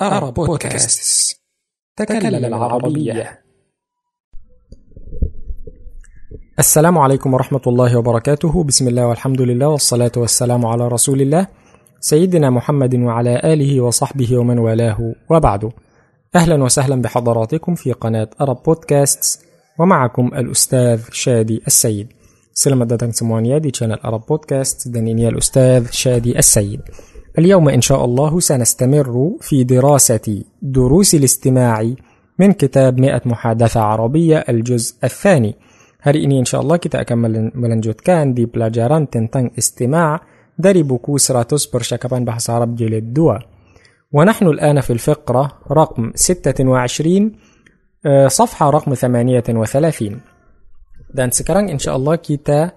أرى بودكاست. تكلم العربية. السلام عليكم ورحمة الله وبركاته. بسم الله والحمد لله والصلاة والسلام على رسول الله سيدنا محمد وعلى آله وصحبه ومن والاه وبعد. أهلا وسهلا بحضراتكم في قناة أرب بودكاست ومعكم الأستاذ شادي السيد. Selamat datang semuanya di channel Arab Podcast dan ini الأستاذ شادي السيد. اليوم إن شاء الله سنستمر في دراسة دروس الاستماع من كتاب مئة محادثة عربية الجزء الثاني. Hari ini insya Allah kita akan melanjutkan di pelajaran tentang istima' dari buku seratus percakapan bahasa Arab jilid dua ونحن الآن في الفقرة رقم 26 آه، صفحة رقم 38 dan sekarang insya Allah kita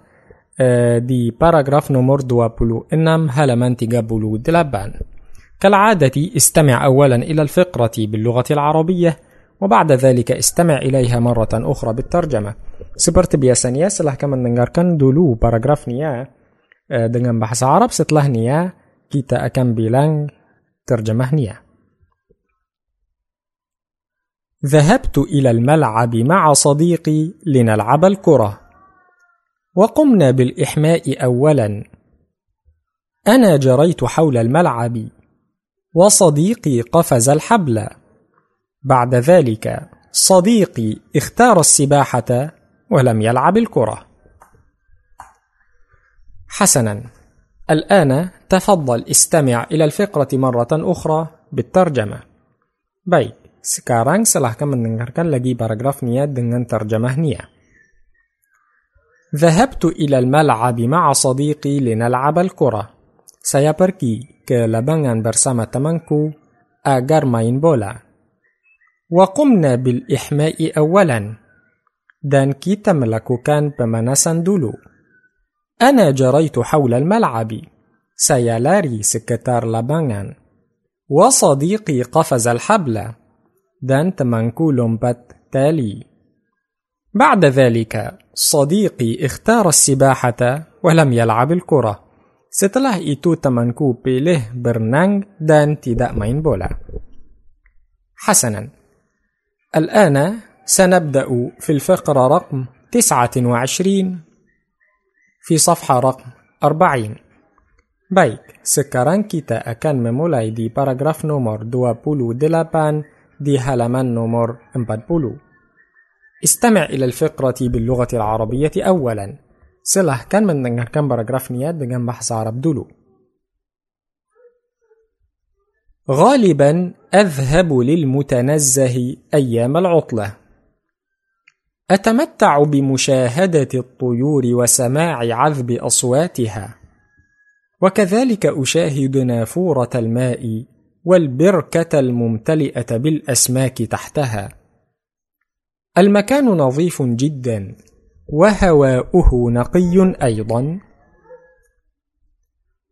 آه، di paragraf nomor dua puluh enam halaman tiga puluh delapan كالعادة استمع أولا إلى الفقرة باللغة العربية وبعد ذلك استمع إليها مرة أخرى بالترجمة. Seperti biasanya silahkan mendengarkan dulu paragrafnya. dengan bahasa Arab setelahnya kita akan bilang terjemahnya. ذهبت إلى الملعب مع صديقي لنلعب الكرة. وقمنا بالإحماء أولا. أنا جريت حول الملعب وصديقي قفز الحبل. بعد ذلك صديقي اختار السباحة ولم يلعب الكرة. حسنا. الآن تفضل استمع إلى الفقرة مرة أخرى بالترجمة. baik Sekarang silahkan mendengarkan lagi paragraf Nia dengan terjemah Nia. ذهبت إلى الملعب مع صديقي لنلعب الكرة. Saya pergi ke lapangan bersama temanku agar main bola. وقمنا بالإحماء أولا. Dan kita melakukan pemanasan dulu. أنا جريت حول الملعب. Saya lari sekitar lapangan. وصديقي قفز الحبل. Dan temanku lompat tali. بعد ذلك صديقي اختار السباحة ولم يلعب الكرة. Setelah itu temanku pilih berenang dan tidak main bola. حسنا الآن سنبدأ في الفقرة رقم 29 في صفحة رقم 40 Baik, sekarang kita akan memulai di paragraf nomor 28 دي halaman nomor 40. استمع إلى الفقرة باللغة العربية أولا. Silahkan mendengarkan paragraf niat dengan bahasa Arab dulu. غالبا أذهب للمتنزه أيام العطلة. أتمتع بمشاهدة الطيور وسماع عذب أصواتها. وكذلك أشاهد نافورة الماء والبركة الممتلئة بالأسماك تحتها. المكان نظيف جدا وهواؤه نقي أيضا.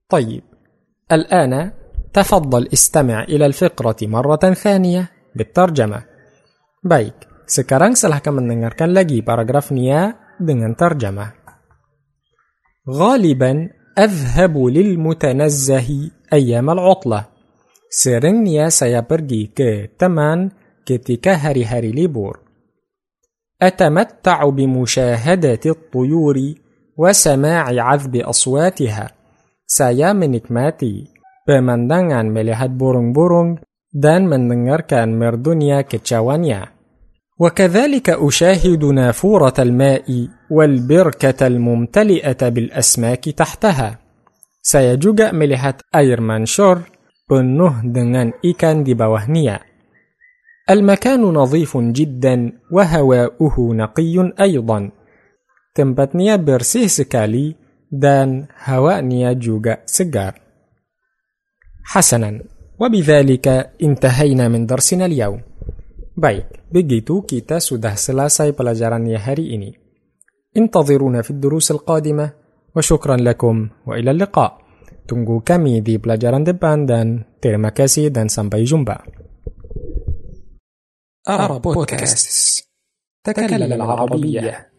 طيب، الآن تفضل استمع إلى الفقرة مرة ثانية بالترجمة. Baik, sekarang silahkan mendengarkan lagi paragraf Nia dengan terjemah. غالبا أذهب للمتنزه أيام العطلة. Seringnya saya pergi ke teman ketika hari-hari libur. أتمتع بمشاهدة الطيور وسماع عذب أصواتها. Saya saya menikmati pemandangan melihat burung-burung dan mendengarkan merdunya kicauannya وكذلك أشاهد نافورة الماء والبركة الممتلئة بالأسماك تحتها. Saya juga melihat air mancur penuh dengan ikan di bawahnya المكان نظيف جدا وهواؤه نقي أيضا. Tempatnya bersih sekali dan hawanya juga segar حسنا. وبذلك انتهينا من درسنا اليوم. Baik begitu kita sudah selesai pelajarannya hari ini. انتظرونا في الدروس القادمة وشكرا لكم وإلى اللقاء. Tunggu kami di pelajaran depan dan terima kasih dan sampai jumpa. أرى بودكاست. تكلم العربية.